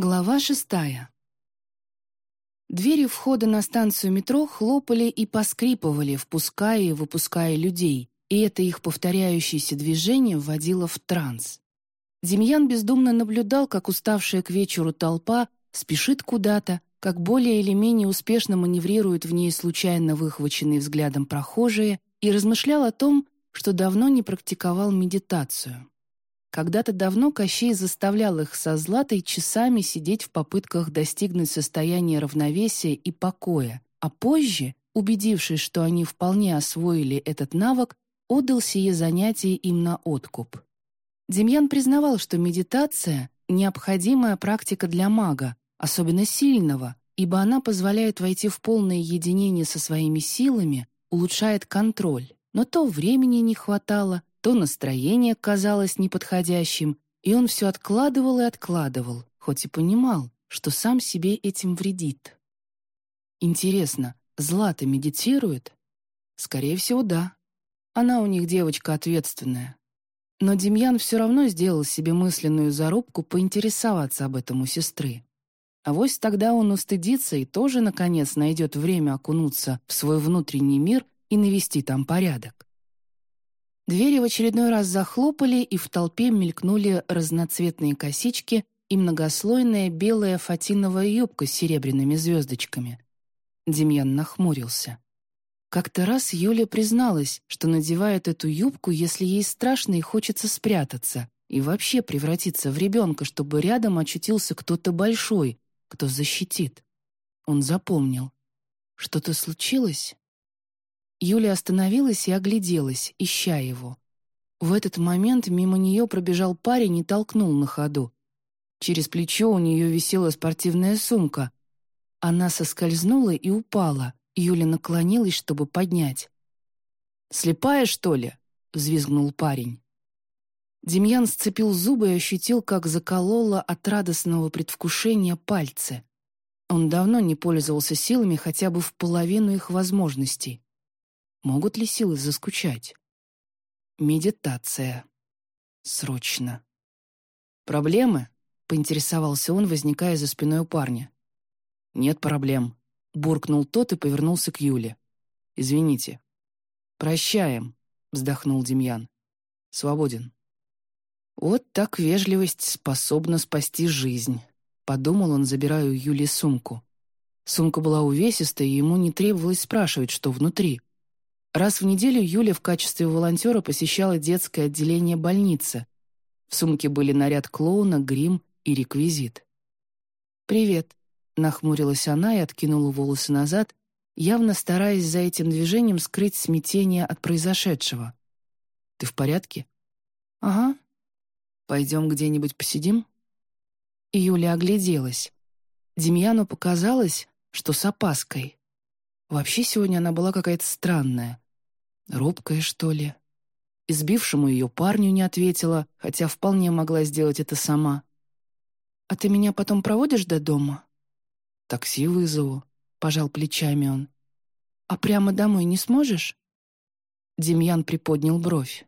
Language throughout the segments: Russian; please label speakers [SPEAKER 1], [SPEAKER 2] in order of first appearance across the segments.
[SPEAKER 1] Глава шестая. Двери входа на станцию метро хлопали и поскрипывали, впуская и выпуская людей, и это их повторяющееся движение вводило в транс. Демьян бездумно наблюдал, как уставшая к вечеру толпа спешит куда-то, как более или менее успешно маневрируют в ней случайно выхваченные взглядом прохожие, и размышлял о том, что давно не практиковал медитацию. Когда-то давно Кощей заставлял их со Златой часами сидеть в попытках достигнуть состояния равновесия и покоя, а позже, убедившись, что они вполне освоили этот навык, отдал сие занятие им на откуп. Демьян признавал, что медитация — необходимая практика для мага, особенно сильного, ибо она позволяет войти в полное единение со своими силами, улучшает контроль. Но то времени не хватало, то настроение казалось неподходящим, и он все откладывал и откладывал, хоть и понимал, что сам себе этим вредит. Интересно, Злата медитирует? Скорее всего, да. Она у них девочка ответственная. Но Демьян все равно сделал себе мысленную зарубку поинтересоваться об этом у сестры. А вось тогда он устыдится и тоже, наконец, найдет время окунуться в свой внутренний мир и навести там порядок. Двери в очередной раз захлопали, и в толпе мелькнули разноцветные косички и многослойная белая фатиновая юбка с серебряными звездочками. Демьян нахмурился. Как-то раз Юля призналась, что надевает эту юбку, если ей страшно и хочется спрятаться, и вообще превратиться в ребенка, чтобы рядом очутился кто-то большой, кто защитит. Он запомнил. Что-то случилось? Юля остановилась и огляделась, ища его. В этот момент мимо нее пробежал парень и толкнул на ходу. Через плечо у нее висела спортивная сумка. Она соскользнула и упала. Юля наклонилась, чтобы поднять. «Слепая, что ли?» — взвизгнул парень. Демьян сцепил зубы и ощутил, как закололо от радостного предвкушения пальцы. Он давно не пользовался силами хотя бы в половину их возможностей. Могут ли силы заскучать? Медитация. Срочно. «Проблемы?» — поинтересовался он, возникая за спиной у парня. «Нет проблем», — буркнул тот и повернулся к Юле. «Извините». «Прощаем», — вздохнул Демьян. «Свободен». «Вот так вежливость способна спасти жизнь», — подумал он, забирая у Юли сумку. Сумка была увесистой, и ему не требовалось спрашивать, что внутри. Раз в неделю Юля в качестве волонтера посещала детское отделение больницы. В сумке были наряд клоуна, грим и реквизит. «Привет», — нахмурилась она и откинула волосы назад, явно стараясь за этим движением скрыть смятение от произошедшего. «Ты в порядке?» «Ага». «Пойдем где-нибудь посидим?» Юля огляделась. Демьяну показалось, что с опаской. Вообще сегодня она была какая-то странная. Робкая, что ли? Избившему ее парню не ответила, хотя вполне могла сделать это сама. «А ты меня потом проводишь до дома?» «Такси вызову», — пожал плечами он. «А прямо домой не сможешь?» Демьян приподнял бровь.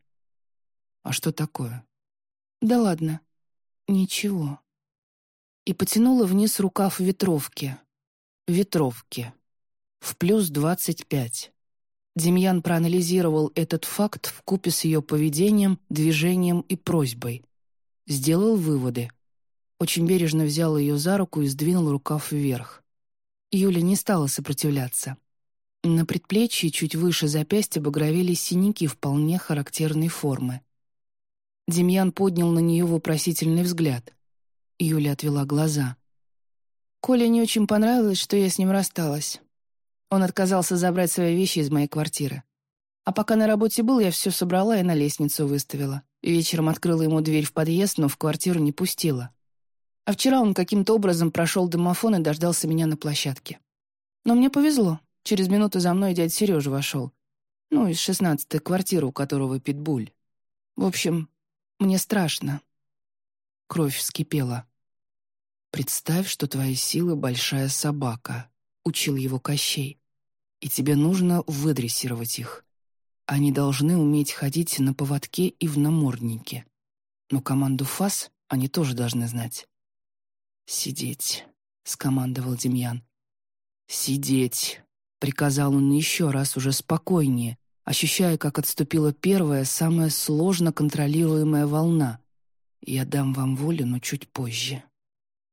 [SPEAKER 1] «А что такое?» «Да ладно. Ничего». И потянула вниз рукав ветровки. Ветровки в плюс 25. Демьян проанализировал этот факт в купе с ее поведением, движением и просьбой. Сделал выводы. Очень бережно взял ее за руку и сдвинул рукав вверх. Юля не стала сопротивляться. На предплечье чуть выше запястья багровелись синяки вполне характерной формы. Демьян поднял на нее вопросительный взгляд. Юля отвела глаза. «Коле не очень понравилось, что я с ним рассталась. Он отказался забрать свои вещи из моей квартиры. А пока на работе был, я все собрала и на лестницу выставила. Вечером открыла ему дверь в подъезд, но в квартиру не пустила. А вчера он каким-то образом прошел домофон и дождался меня на площадке. Но мне повезло. Через минуту за мной дядя Сережа вошел. Ну, из шестнадцатой квартиры, у которого питбуль. В общем, мне страшно. Кровь вскипела. «Представь, что твои силы — большая собака», — учил его Кощей и тебе нужно выдрессировать их. Они должны уметь ходить на поводке и в наморднике. Но команду ФАС они тоже должны знать. «Сидеть», — скомандовал Демьян. «Сидеть», — приказал он еще раз уже спокойнее, ощущая, как отступила первая, самая сложно контролируемая волна. «Я дам вам волю, но чуть позже».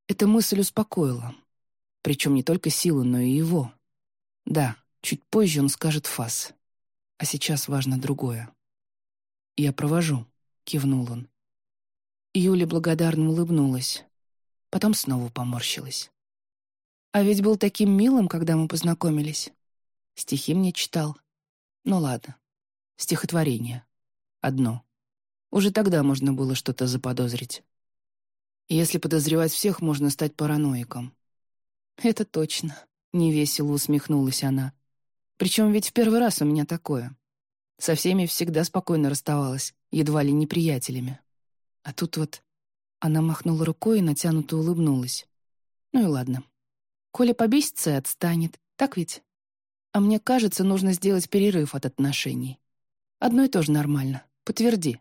[SPEAKER 1] Эта мысль успокоила. Причем не только силу, но и его. Да, чуть позже он скажет фас. А сейчас важно другое. «Я провожу», — кивнул он. Юля благодарно улыбнулась. Потом снова поморщилась. «А ведь был таким милым, когда мы познакомились. Стихи мне читал. Ну ладно. Стихотворение. Одно. Уже тогда можно было что-то заподозрить. Если подозревать всех, можно стать параноиком. «Это точно», — невесело усмехнулась она. «Причем ведь в первый раз у меня такое. Со всеми всегда спокойно расставалась, едва ли не приятелями. А тут вот...» Она махнула рукой и натянуто улыбнулась. «Ну и ладно. Коля побесится и отстанет, так ведь? А мне кажется, нужно сделать перерыв от отношений. Одно и то же нормально. Подтверди».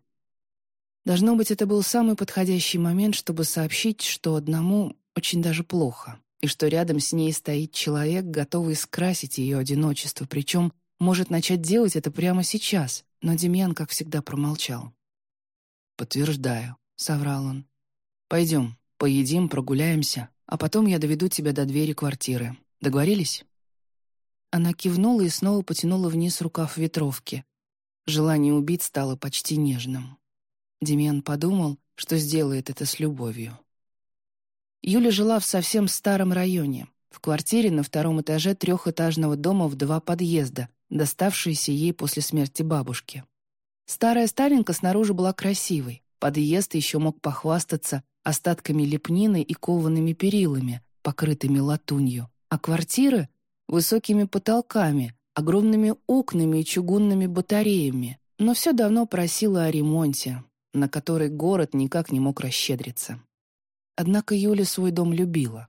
[SPEAKER 1] Должно быть, это был самый подходящий момент, чтобы сообщить, что одному очень даже плохо и что рядом с ней стоит человек, готовый скрасить ее одиночество, причем может начать делать это прямо сейчас, но Демьян, как всегда, промолчал. «Подтверждаю», — соврал он. «Пойдем, поедим, прогуляемся, а потом я доведу тебя до двери квартиры. Договорились?» Она кивнула и снова потянула вниз рукав ветровки. Желание убить стало почти нежным. Демьян подумал, что сделает это с любовью. Юля жила в совсем старом районе, в квартире на втором этаже трехэтажного дома в два подъезда, доставшейся ей после смерти бабушки. Старая Сталинка снаружи была красивой, подъезд еще мог похвастаться остатками лепнины и коваными перилами, покрытыми латунью, а квартиры — высокими потолками, огромными окнами и чугунными батареями, но все давно просило о ремонте, на который город никак не мог расщедриться. Однако Юля свой дом любила.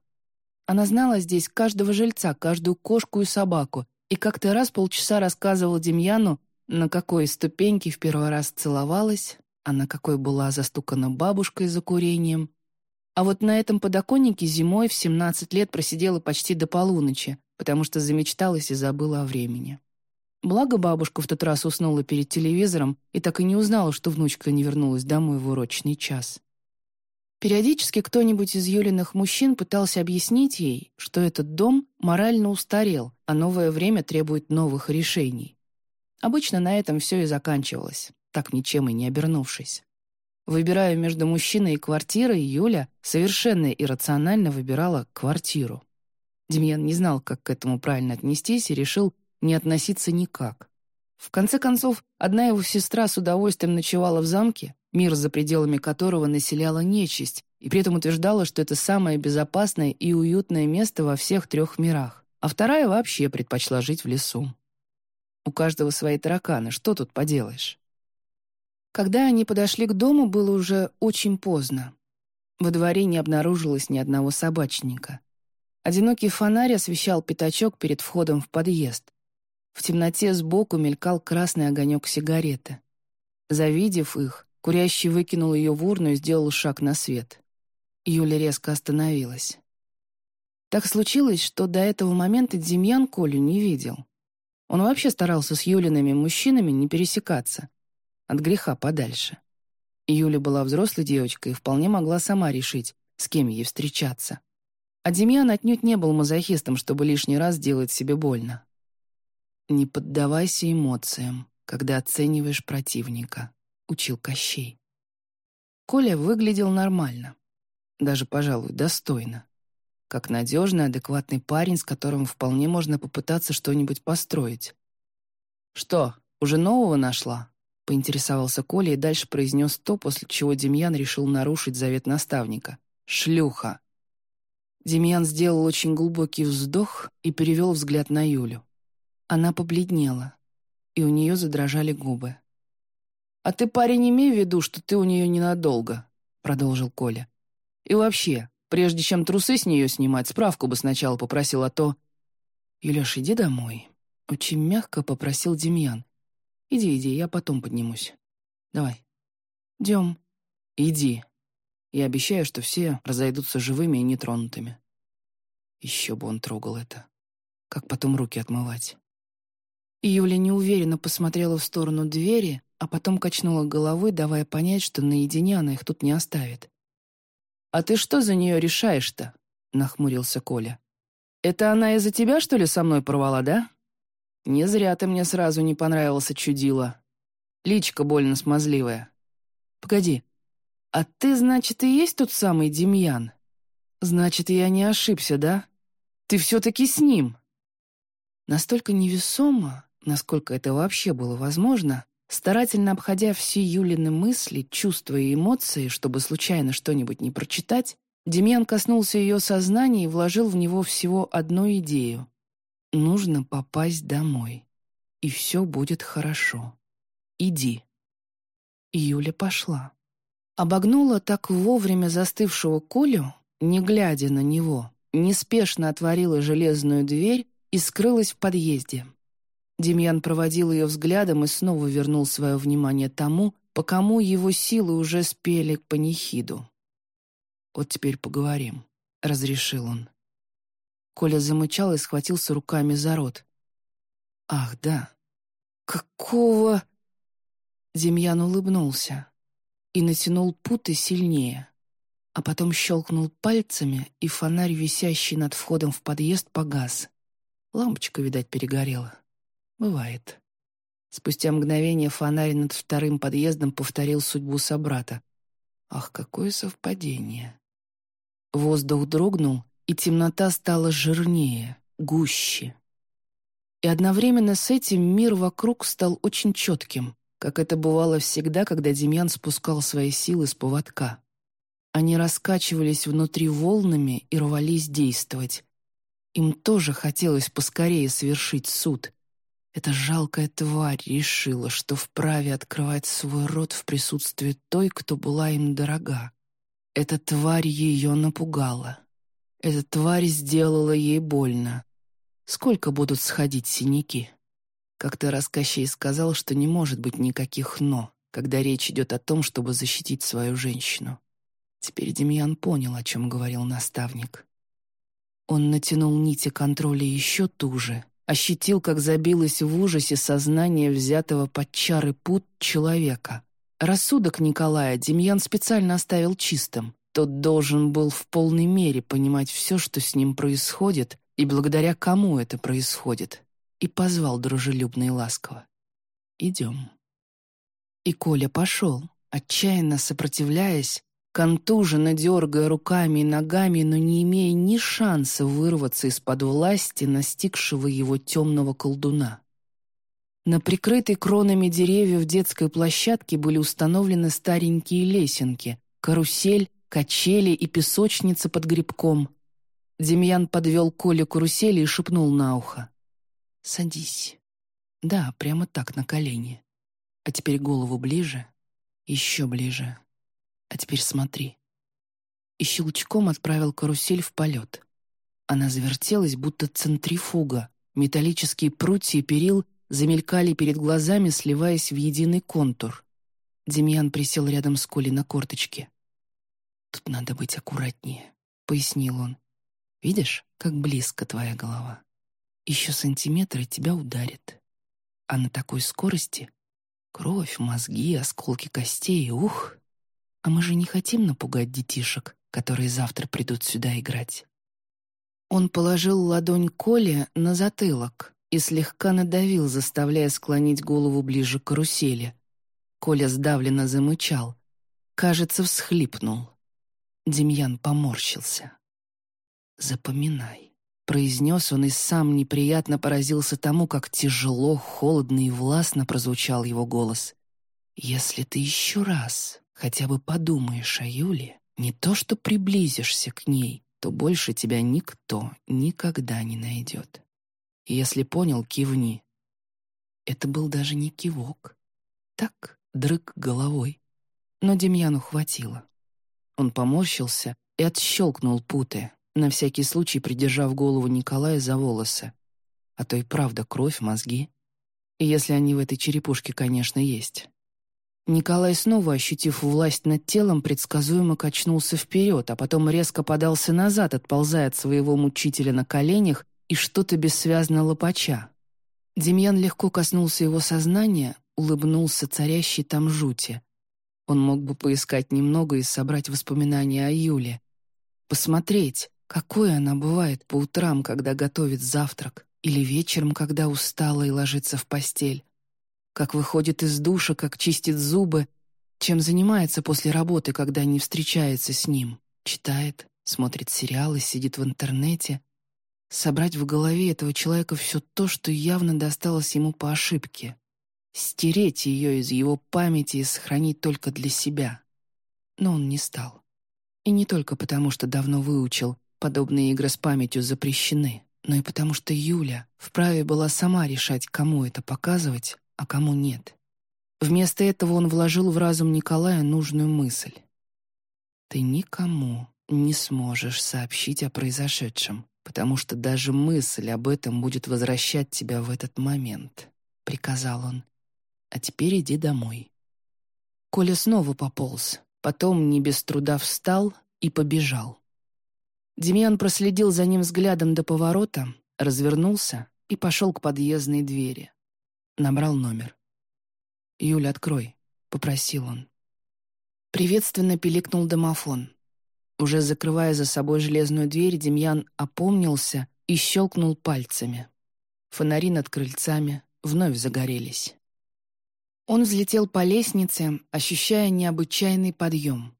[SPEAKER 1] Она знала здесь каждого жильца, каждую кошку и собаку, и как-то раз полчаса рассказывала Демьяну, на какой ступеньке в первый раз целовалась, а на какой была застукана бабушкой за курением. А вот на этом подоконнике зимой в 17 лет просидела почти до полуночи, потому что замечталась и забыла о времени. Благо бабушка в тот раз уснула перед телевизором и так и не узнала, что внучка не вернулась домой в урочный час. Периодически кто-нибудь из Юлиных мужчин пытался объяснить ей, что этот дом морально устарел, а новое время требует новых решений. Обычно на этом все и заканчивалось, так ничем и не обернувшись. Выбирая между мужчиной и квартирой, Юля совершенно иррационально выбирала квартиру. Демьян не знал, как к этому правильно отнестись, и решил не относиться никак. В конце концов, одна его сестра с удовольствием ночевала в замке, мир за пределами которого населяла нечисть, и при этом утверждала, что это самое безопасное и уютное место во всех трех мирах, а вторая вообще предпочла жить в лесу. У каждого свои тараканы, что тут поделаешь? Когда они подошли к дому, было уже очень поздно. Во дворе не обнаружилось ни одного собачника. Одинокий фонарь освещал пятачок перед входом в подъезд. В темноте сбоку мелькал красный огонек сигареты. Завидев их, курящий выкинул ее в урну и сделал шаг на свет. Юля резко остановилась. Так случилось, что до этого момента Демьян Колю не видел. Он вообще старался с Юлиными мужчинами не пересекаться. От греха подальше. Юля была взрослой девочкой и вполне могла сама решить, с кем ей встречаться. А Демьян отнюдь не был мазохистом, чтобы лишний раз делать себе больно. «Не поддавайся эмоциям, когда оцениваешь противника», — учил Кощей. Коля выглядел нормально. Даже, пожалуй, достойно. Как надежный, адекватный парень, с которым вполне можно попытаться что-нибудь построить. «Что, уже нового нашла?» — поинтересовался Коля и дальше произнес то, после чего Демьян решил нарушить завет наставника. «Шлюха!» Демьян сделал очень глубокий вздох и перевел взгляд на Юлю. Она побледнела, и у нее задрожали губы. «А ты, парень, имей в виду, что ты у нее ненадолго», — продолжил Коля. «И вообще, прежде чем трусы с нее снимать, справку бы сначала попросил, а то...» «Юлеш, иди домой», — очень мягко попросил Демьян. «Иди, иди, я потом поднимусь. Давай». «Дем». «Иди». Я обещаю, что все разойдутся живыми и нетронутыми. Еще бы он трогал это. Как потом руки отмывать? Юля неуверенно посмотрела в сторону двери, а потом качнула головой, давая понять, что наедине она их тут не оставит. «А ты что за нее решаешь-то?» — нахмурился Коля. «Это она из-за тебя, что ли, со мной порвала, да? Не зря ты мне сразу не понравился, чудила. Личка больно смазливая. Погоди, а ты, значит, и есть тот самый Демьян? Значит, я не ошибся, да? Ты все-таки с ним?» Настолько невесомо, насколько это вообще было возможно, старательно обходя все Юлины мысли, чувства и эмоции, чтобы случайно что-нибудь не прочитать, Демьян коснулся ее сознания и вложил в него всего одну идею. Нужно попасть домой. И все будет хорошо. Иди. Юля пошла. Обогнула так вовремя застывшего Колю, не глядя на него, неспешно отворила железную дверь и скрылась в подъезде. Демьян проводил ее взглядом и снова вернул свое внимание тому, по кому его силы уже спели к панихиду. «Вот теперь поговорим», — разрешил он. Коля замычал и схватился руками за рот. «Ах, да! Какого...» Демьян улыбнулся и натянул путы сильнее, а потом щелкнул пальцами, и фонарь, висящий над входом в подъезд, погас. Лампочка, видать, перегорела. Бывает. Спустя мгновение фонарь над вторым подъездом повторил судьбу собрата. Ах, какое совпадение! Воздух дрогнул, и темнота стала жирнее, гуще. И одновременно с этим мир вокруг стал очень четким, как это бывало всегда, когда Демьян спускал свои силы с поводка. Они раскачивались внутри волнами и рвались действовать. Им тоже хотелось поскорее совершить суд. Эта жалкая тварь решила, что вправе открывать свой рот в присутствии той, кто была им дорога. Эта тварь ее напугала. Эта тварь сделала ей больно. Сколько будут сходить синяки? Как-то раз Кощей сказал, что не может быть никаких «но», когда речь идет о том, чтобы защитить свою женщину. Теперь Демьян понял, о чем говорил наставник. Он натянул нити контроля еще туже, ощутил, как забилось в ужасе сознание взятого под чары пут человека. Рассудок Николая Демьян специально оставил чистым. Тот должен был в полной мере понимать все, что с ним происходит, и благодаря кому это происходит, и позвал дружелюбно и ласково. «Идем». И Коля пошел, отчаянно сопротивляясь, контуженно дергая руками и ногами, но не имея ни шанса вырваться из-под власти настигшего его темного колдуна. На прикрытой кронами деревьев детской площадке были установлены старенькие лесенки, карусель качели и песочница под грибком. Демьян подвел Коле карусели и шепнул на ухо. «Садись». Да, прямо так, на колени. А теперь голову ближе, еще ближе. А теперь смотри. И щелчком отправил карусель в полет. Она завертелась, будто центрифуга. Металлические прутья и перил замелькали перед глазами, сливаясь в единый контур. Демьян присел рядом с Колей на корточке. «Тут надо быть аккуратнее», — пояснил он. «Видишь, как близко твоя голова? Еще сантиметр, и тебя ударит. А на такой скорости кровь, мозги, осколки костей, ух! А мы же не хотим напугать детишек, которые завтра придут сюда играть». Он положил ладонь Коле на затылок и слегка надавил, заставляя склонить голову ближе к карусели. Коля сдавленно замычал. Кажется, всхлипнул. Демьян поморщился. «Запоминай», — произнес он и сам неприятно поразился тому, как тяжело, холодно и властно прозвучал его голос. «Если ты еще раз хотя бы подумаешь о Юле, не то что приблизишься к ней, то больше тебя никто никогда не найдет. Если понял, кивни». Это был даже не кивок. Так, дрык головой. Но Демьяну хватило. Он поморщился и отщелкнул путы, на всякий случай придержав голову Николая за волосы. А то и правда кровь, мозги. И если они в этой черепушке, конечно, есть. Николай, снова ощутив власть над телом, предсказуемо качнулся вперед, а потом резко подался назад, отползая от своего мучителя на коленях и что-то бессвязно лопача. Демьян легко коснулся его сознания, улыбнулся царящей там жути. Он мог бы поискать немного и собрать воспоминания о Юле. Посмотреть, какой она бывает по утрам, когда готовит завтрак, или вечером, когда устала и ложится в постель как выходит из душа, как чистит зубы, чем занимается после работы, когда не встречается с ним, читает, смотрит сериалы, сидит в интернете. Собрать в голове этого человека все то, что явно досталось ему по ошибке. Стереть ее из его памяти и сохранить только для себя. Но он не стал. И не только потому, что давно выучил, подобные игры с памятью запрещены, но и потому, что Юля вправе была сама решать, кому это показывать, а кому нет. Вместо этого он вложил в разум Николая нужную мысль. «Ты никому не сможешь сообщить о произошедшем, потому что даже мысль об этом будет возвращать тебя в этот момент», — приказал он. «А теперь иди домой». Коля снова пополз, потом не без труда встал и побежал. Демьян проследил за ним взглядом до поворота, развернулся и пошел к подъездной двери. Набрал номер. «Юля, открой», — попросил он. Приветственно пиликнул домофон. Уже закрывая за собой железную дверь, Демьян опомнился и щелкнул пальцами. Фонари над крыльцами вновь загорелись. Он взлетел по лестнице, ощущая необычайный подъем.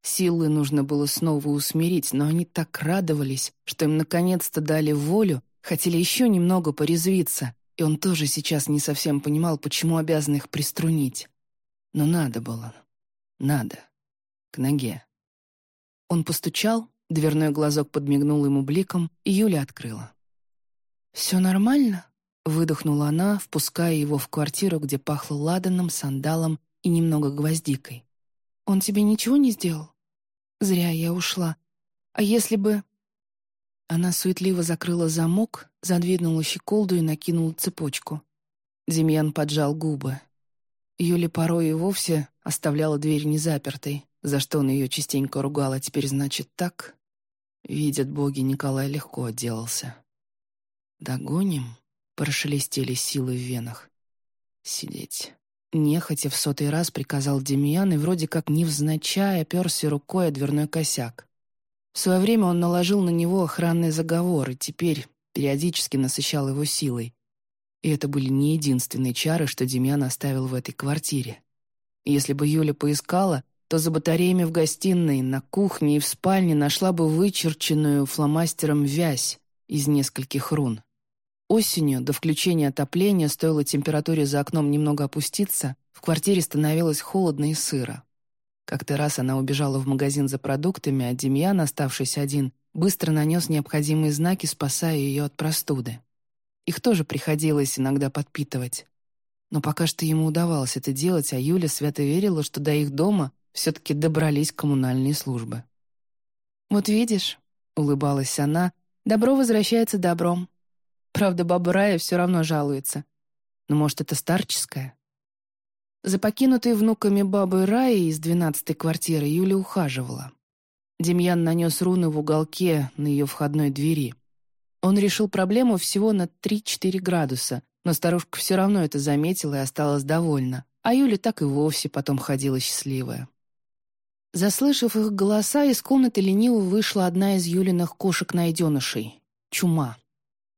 [SPEAKER 1] Силы нужно было снова усмирить, но они так радовались, что им наконец-то дали волю, хотели еще немного порезвиться, и он тоже сейчас не совсем понимал, почему обязан их приструнить. Но надо было. Надо. К ноге. Он постучал, дверной глазок подмигнул ему бликом, и Юля открыла. «Все нормально?» — выдохнула она, впуская его в квартиру, где пахло ладаном, сандалом и немного гвоздикой. «Он тебе ничего не сделал?» «Зря я ушла. А если бы...» Она суетливо закрыла замок, задвинула щеколду и накинула цепочку. Демьян поджал губы. Юля порой и вовсе оставляла дверь незапертой, за что он ее частенько ругал, а теперь, значит, так? Видят боги, Николай легко отделался. «Догоним?» — прошелестели силы в венах. «Сидеть». Нехотя в сотый раз приказал Демьян и вроде как невзначай оперся рукой о дверной косяк. В свое время он наложил на него охранный заговор и теперь периодически насыщал его силой. И это были не единственные чары, что Демьян оставил в этой квартире. Если бы Юля поискала, то за батареями в гостиной, на кухне и в спальне нашла бы вычерченную фломастером вязь из нескольких рун. Осенью, до включения отопления, стоило температуре за окном немного опуститься, в квартире становилось холодно и сыро. Как-то раз она убежала в магазин за продуктами, а Демьян, оставшись один, быстро нанес необходимые знаки, спасая ее от простуды. Их тоже приходилось иногда подпитывать. Но пока что ему удавалось это делать, а Юля свято верила, что до их дома все-таки добрались коммунальные службы. «Вот видишь», — улыбалась она, — «добро возвращается добром. Правда, баба Рая все равно жалуется. Но, может, это старческое?» За покинутой внуками бабой Раи из двенадцатой квартиры Юля ухаживала. Демьян нанес руны в уголке на ее входной двери. Он решил проблему всего на 3-4 градуса, но старушка все равно это заметила и осталась довольна, а Юля так и вовсе потом ходила счастливая. Заслышав их голоса, из комнаты лениво вышла одна из Юлиных кошек-найденышей — Чума.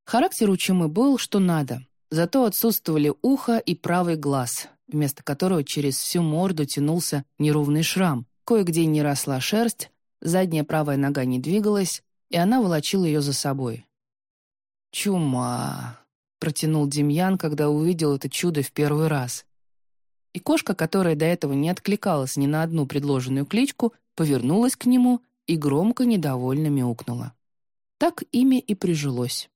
[SPEAKER 1] Характер у Чумы был что надо, зато отсутствовали ухо и правый глаз, вместо которого через всю морду тянулся неровный шрам, кое-где не росла шерсть, задняя правая нога не двигалась, и она волочила ее за собой. «Чума!» — протянул Демьян, когда увидел это чудо в первый раз. И кошка, которая до этого не откликалась ни на одну предложенную кличку, повернулась к нему и громко недовольно мяукнула. Так имя и прижилось.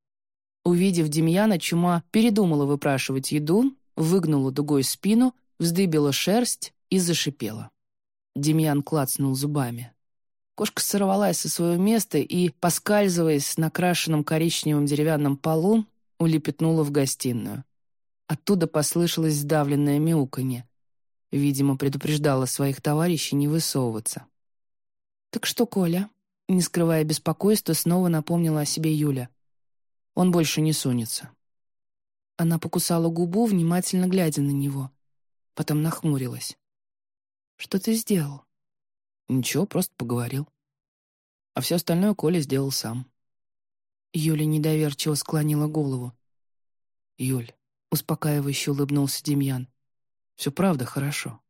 [SPEAKER 1] Увидев Демьяна, чума передумала выпрашивать еду выгнула дугой спину, вздыбила шерсть и зашипела. Демьян клацнул зубами. Кошка сорвалась со своего места и, поскальзываясь на крашенном коричневым деревянном полу, улепетнула в гостиную. Оттуда послышалось сдавленное мяуканье. Видимо, предупреждала своих товарищей не высовываться. «Так что, Коля?» Не скрывая беспокойства, снова напомнила о себе Юля. «Он больше не сунется». Она покусала губу, внимательно глядя на него. Потом нахмурилась. «Что ты сделал?» «Ничего, просто поговорил». А все остальное Коля сделал сам. Юля недоверчиво склонила голову. «Юль», — успокаивающе улыбнулся Демьян, «все правда хорошо.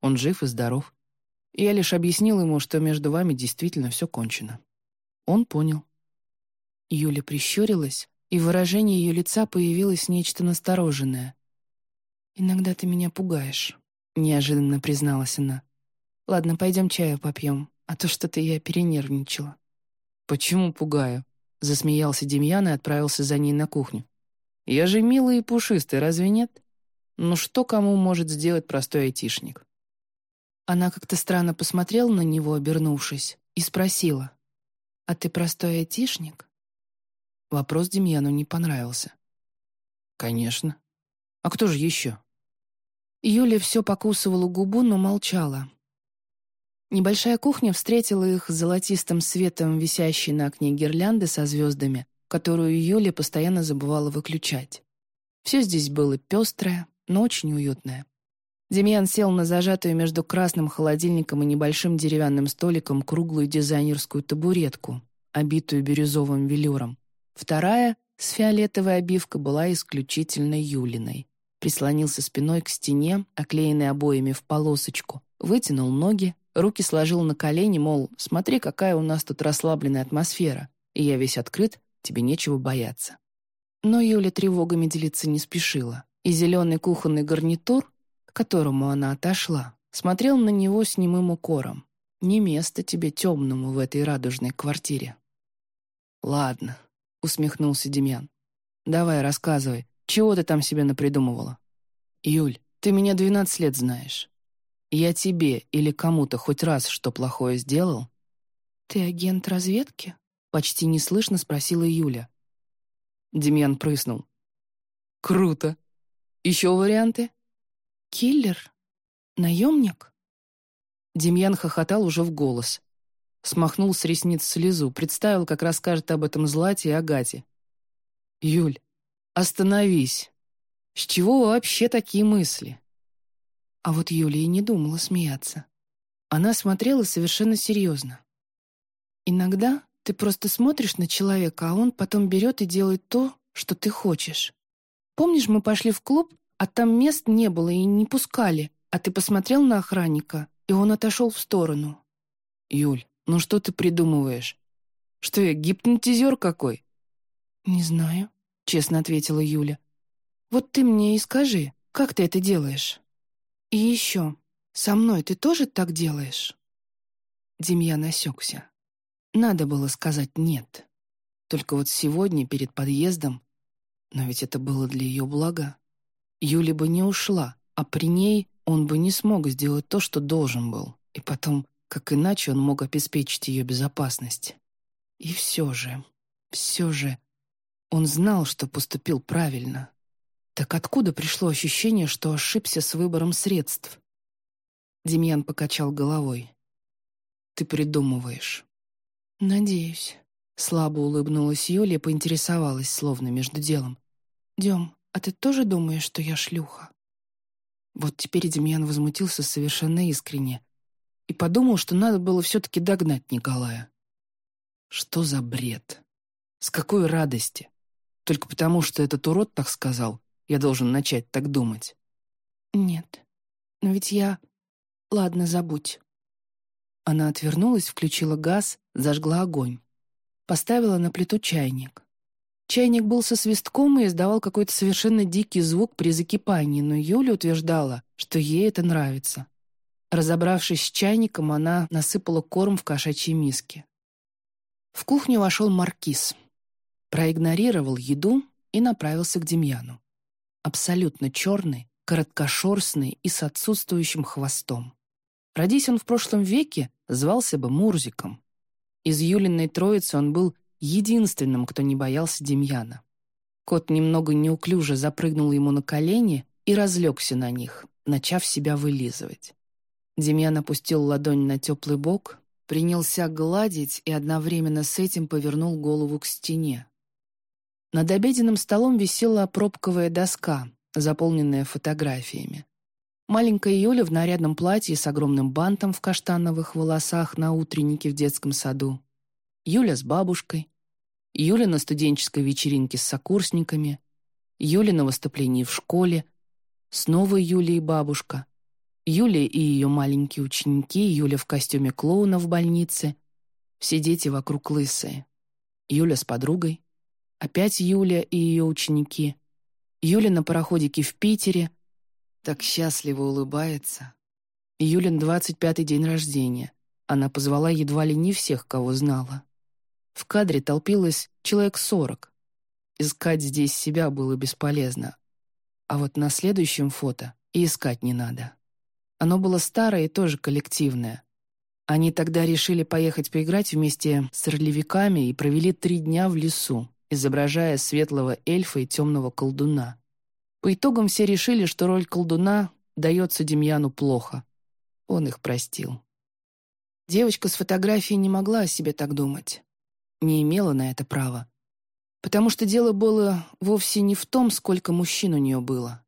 [SPEAKER 1] Он жив и здоров. Я лишь объяснил ему, что между вами действительно все кончено. Он понял». Юля прищурилась, и в выражении ее лица появилось нечто настороженное. «Иногда ты меня пугаешь», — неожиданно призналась она. «Ладно, пойдем чаю попьем, а то что-то я перенервничала». «Почему пугаю?» — засмеялся Демьян и отправился за ней на кухню. «Я же милый и пушистый, разве нет? Ну что кому может сделать простой айтишник?» Она как-то странно посмотрела на него, обернувшись, и спросила. «А ты простой айтишник?» Вопрос Демьяну не понравился. «Конечно. А кто же еще?» Юля все покусывала губу, но молчала. Небольшая кухня встретила их золотистым светом висящей на окне гирлянды со звездами, которую Юля постоянно забывала выключать. Все здесь было пестрое, но очень уютное. Демьян сел на зажатую между красным холодильником и небольшим деревянным столиком круглую дизайнерскую табуретку, обитую бирюзовым велюром. Вторая, с фиолетовой обивкой, была исключительно Юлиной. Прислонился спиной к стене, оклеенной обоями в полосочку, вытянул ноги, Руки сложил на колени, мол, смотри, какая у нас тут расслабленная атмосфера, и я весь открыт, тебе нечего бояться. Но Юля тревогами делиться не спешила, и зеленый кухонный гарнитур, к которому она отошла, смотрел на него с немым укором. Не место тебе темному в этой радужной квартире. «Ладно», — усмехнулся Демьян. «Давай, рассказывай, чего ты там себе напридумывала?» «Юль, ты меня двенадцать лет знаешь. Я тебе или кому-то хоть раз что плохое сделал?» «Ты агент разведки?» — почти неслышно спросила Юля. Демьян прыснул. «Круто! Еще варианты?» «Киллер? Наемник?» Демьян хохотал уже в голос. Смахнул с ресниц слезу, представил, как расскажет об этом Злате и Агате. «Юль, остановись! С чего вообще такие мысли?» А вот Юлия не думала смеяться. Она смотрела совершенно серьезно. «Иногда ты просто смотришь на человека, а он потом берет и делает то, что ты хочешь. Помнишь, мы пошли в клуб, а там мест не было и не пускали, а ты посмотрел на охранника, и он отошел в сторону». «Юль, ну что ты придумываешь? Что я, гипнотизер какой?» «Не знаю», — честно ответила Юля. «Вот ты мне и скажи, как ты это делаешь?» «И еще, со мной ты тоже так делаешь?» Демьян осекся. Надо было сказать «нет». Только вот сегодня, перед подъездом, но ведь это было для ее блага, Юля бы не ушла, а при ней он бы не смог сделать то, что должен был. И потом, как иначе он мог обеспечить ее безопасность? И все же, все же, он знал, что поступил правильно. Так откуда пришло ощущение, что ошибся с выбором средств? Демьян покачал головой. «Ты придумываешь». «Надеюсь». Слабо улыбнулась Юля поинтересовалась, словно между делом. «Дем, а ты тоже думаешь, что я шлюха?» Вот теперь Демьян возмутился совершенно искренне и подумал, что надо было все-таки догнать Николая. Что за бред? С какой радости? Только потому, что этот урод так сказал, я должен начать так думать. Нет. Но ведь я... Ладно, забудь. Она отвернулась, включила газ, зажгла огонь. Поставила на плиту чайник. Чайник был со свистком и издавал какой-то совершенно дикий звук при закипании, но Юля утверждала, что ей это нравится. Разобравшись с чайником, она насыпала корм в кошачьи миски. В кухню вошел маркиз. Проигнорировал еду и направился к Демьяну абсолютно черный, короткошерстный и с отсутствующим хвостом. Родись он в прошлом веке, звался бы Мурзиком. Из Юлиной троицы он был единственным, кто не боялся Демьяна. Кот немного неуклюже запрыгнул ему на колени и разлегся на них, начав себя вылизывать. Демьян опустил ладонь на теплый бок, принялся гладить и одновременно с этим повернул голову к стене. Над обеденным столом висела пробковая доска, заполненная фотографиями. Маленькая Юля в нарядном платье с огромным бантом в каштановых волосах на утреннике в детском саду. Юля с бабушкой. Юля на студенческой вечеринке с сокурсниками. Юля на выступлении в школе. Снова Юля и бабушка. Юля и ее маленькие ученики, Юля в костюме клоуна в больнице. Все дети вокруг лысые. Юля с подругой. Опять Юля и ее ученики. Юля на пароходике в Питере — так счастливо улыбается. Юлин двадцать пятый день рождения. Она позвала едва ли не всех, кого знала. В кадре толпилось человек сорок. Искать здесь себя было бесполезно. А вот на следующем фото и искать не надо. Оно было старое и тоже коллективное. Они тогда решили поехать поиграть вместе с ролевиками и провели три дня в лесу, изображая светлого эльфа и темного колдуна. По итогам все решили, что роль колдуна дается Демьяну плохо. Он их простил. Девочка с фотографией не могла о себе так думать. Не имела на это права. Потому что дело было вовсе не в том, сколько мужчин у нее было.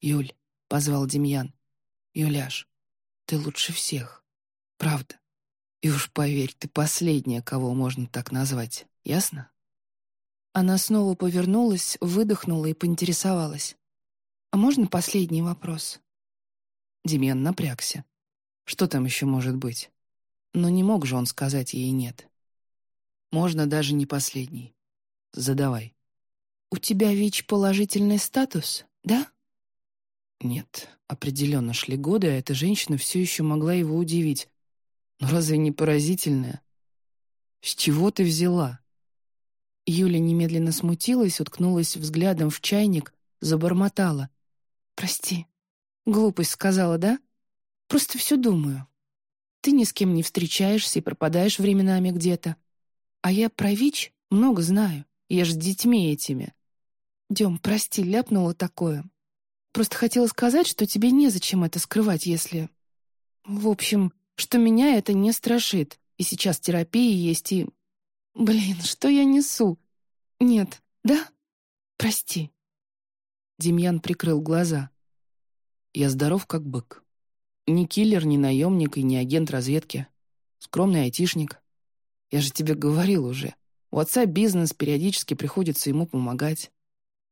[SPEAKER 1] «Юль», — позвал Демьян, — «Юляш, ты лучше всех. Правда. И уж поверь, ты последняя, кого можно так назвать. Ясно?» Она снова повернулась, выдохнула и поинтересовалась. «А можно последний вопрос?» Демьян напрягся. Что там еще может быть? Но не мог же он сказать ей «нет». «Можно даже не последний. Задавай». «У тебя ВИЧ положительный статус, да?» Нет, определенно шли годы, а эта женщина все еще могла его удивить. Но разве не поразительная? «С чего ты взяла?» Юля немедленно смутилась, уткнулась взглядом в чайник, забормотала. «Прости. Глупость сказала, да? Просто все думаю. Ты ни с кем не встречаешься и пропадаешь временами где-то. А я про ВИЧ много знаю. Я же с детьми этими. Дем, прости, ляпнула такое. Просто хотела сказать, что тебе незачем это скрывать, если... В общем, что меня это не страшит. И сейчас терапия есть, и Блин, что я несу? Нет, да? Прости. Демьян прикрыл глаза. Я здоров, как бык. Ни киллер, ни наемник и ни агент разведки. Скромный айтишник. Я же тебе говорил уже. У отца бизнес, периодически приходится ему помогать.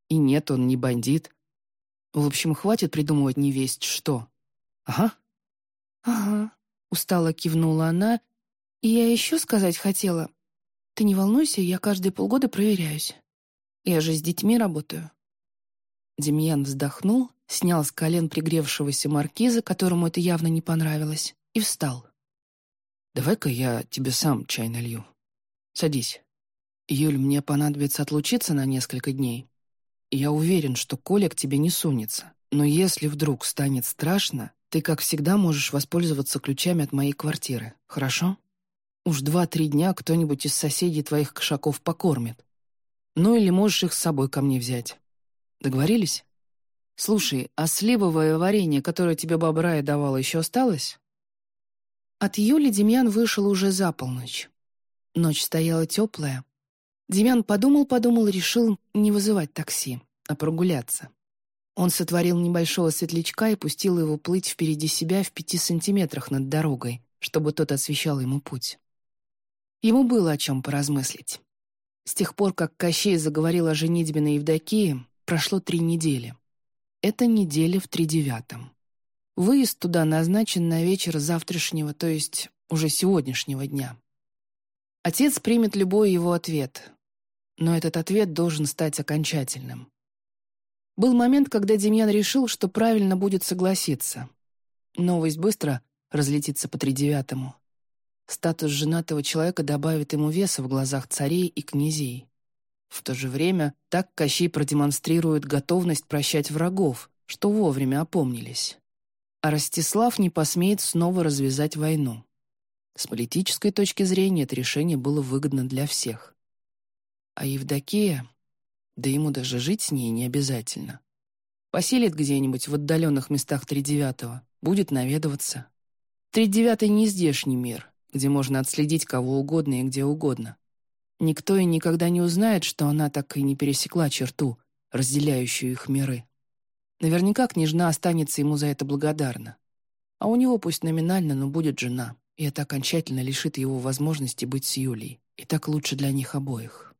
[SPEAKER 1] И нет, он не бандит. В общем, хватит придумывать невесть что. Ага. Ага, устало кивнула она. И я еще сказать хотела, ты не волнуйся, я каждые полгода проверяюсь. Я же с детьми работаю». Демьян вздохнул, снял с колен пригревшегося маркиза, которому это явно не понравилось, и встал. «Давай-ка я тебе сам чай налью. Садись. Юль, мне понадобится отлучиться на несколько дней. Я уверен, что Коля к тебе не сунется. Но если вдруг станет страшно, ты, как всегда, можешь воспользоваться ключами от моей квартиры, хорошо?» Уж два-три дня кто-нибудь из соседей твоих кошаков покормит. Ну или можешь их с собой ко мне взять. Договорились? Слушай, а сливовое варенье, которое тебе баба Рая давала, еще осталось? От Юли Демьян вышел уже за полночь. Ночь стояла теплая. Демьян подумал-подумал решил не вызывать такси, а прогуляться. Он сотворил небольшого светлячка и пустил его плыть впереди себя в пяти сантиметрах над дорогой, чтобы тот освещал ему путь. Ему было о чем поразмыслить. С тех пор, как Кощей заговорил о женитьбе на Евдокии, прошло три недели. Это неделя в тридевятом. Выезд туда назначен на вечер завтрашнего, то есть уже сегодняшнего дня. Отец примет любой его ответ, но этот ответ должен стать окончательным. Был момент, когда Демьян решил, что правильно будет согласиться. Новость быстро разлетится по тридевятому. Статус женатого человека добавит ему веса в глазах царей и князей. В то же время так Кощей продемонстрирует готовность прощать врагов, что вовремя опомнились. А Ростислав не посмеет снова развязать войну. С политической точки зрения это решение было выгодно для всех. А Евдокия, да ему даже жить с ней не обязательно. Поселит где-нибудь в отдаленных местах тридевятого, будет наведываться. Тридевятый не здешний мир, где можно отследить кого угодно и где угодно. Никто и никогда не узнает, что она так и не пересекла черту, разделяющую их миры. Наверняка княжна останется ему за это благодарна. А у него пусть номинально, но будет жена, и это окончательно лишит его возможности быть с Юлей, и так лучше для них обоих.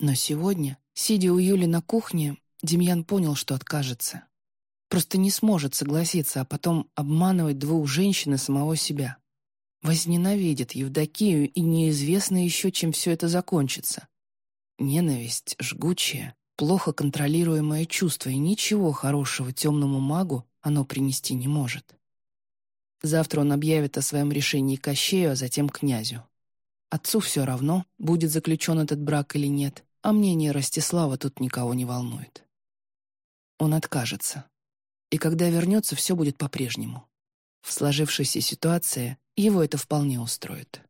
[SPEAKER 1] Но сегодня, сидя у Юли на кухне, Демьян понял, что откажется. Просто не сможет согласиться, а потом обманывать двух женщин и самого себя. Возненавидит Евдокию, и неизвестно еще, чем все это закончится. Ненависть, жгучая, плохо контролируемое чувство, и ничего хорошего темному магу оно принести не может. Завтра он объявит о своем решении Кощею, а затем князю. Отцу все равно, будет заключен этот брак или нет, а мнение Ростислава тут никого не волнует. Он откажется. И когда вернется, все будет по-прежнему. В сложившейся ситуации его это вполне устроит.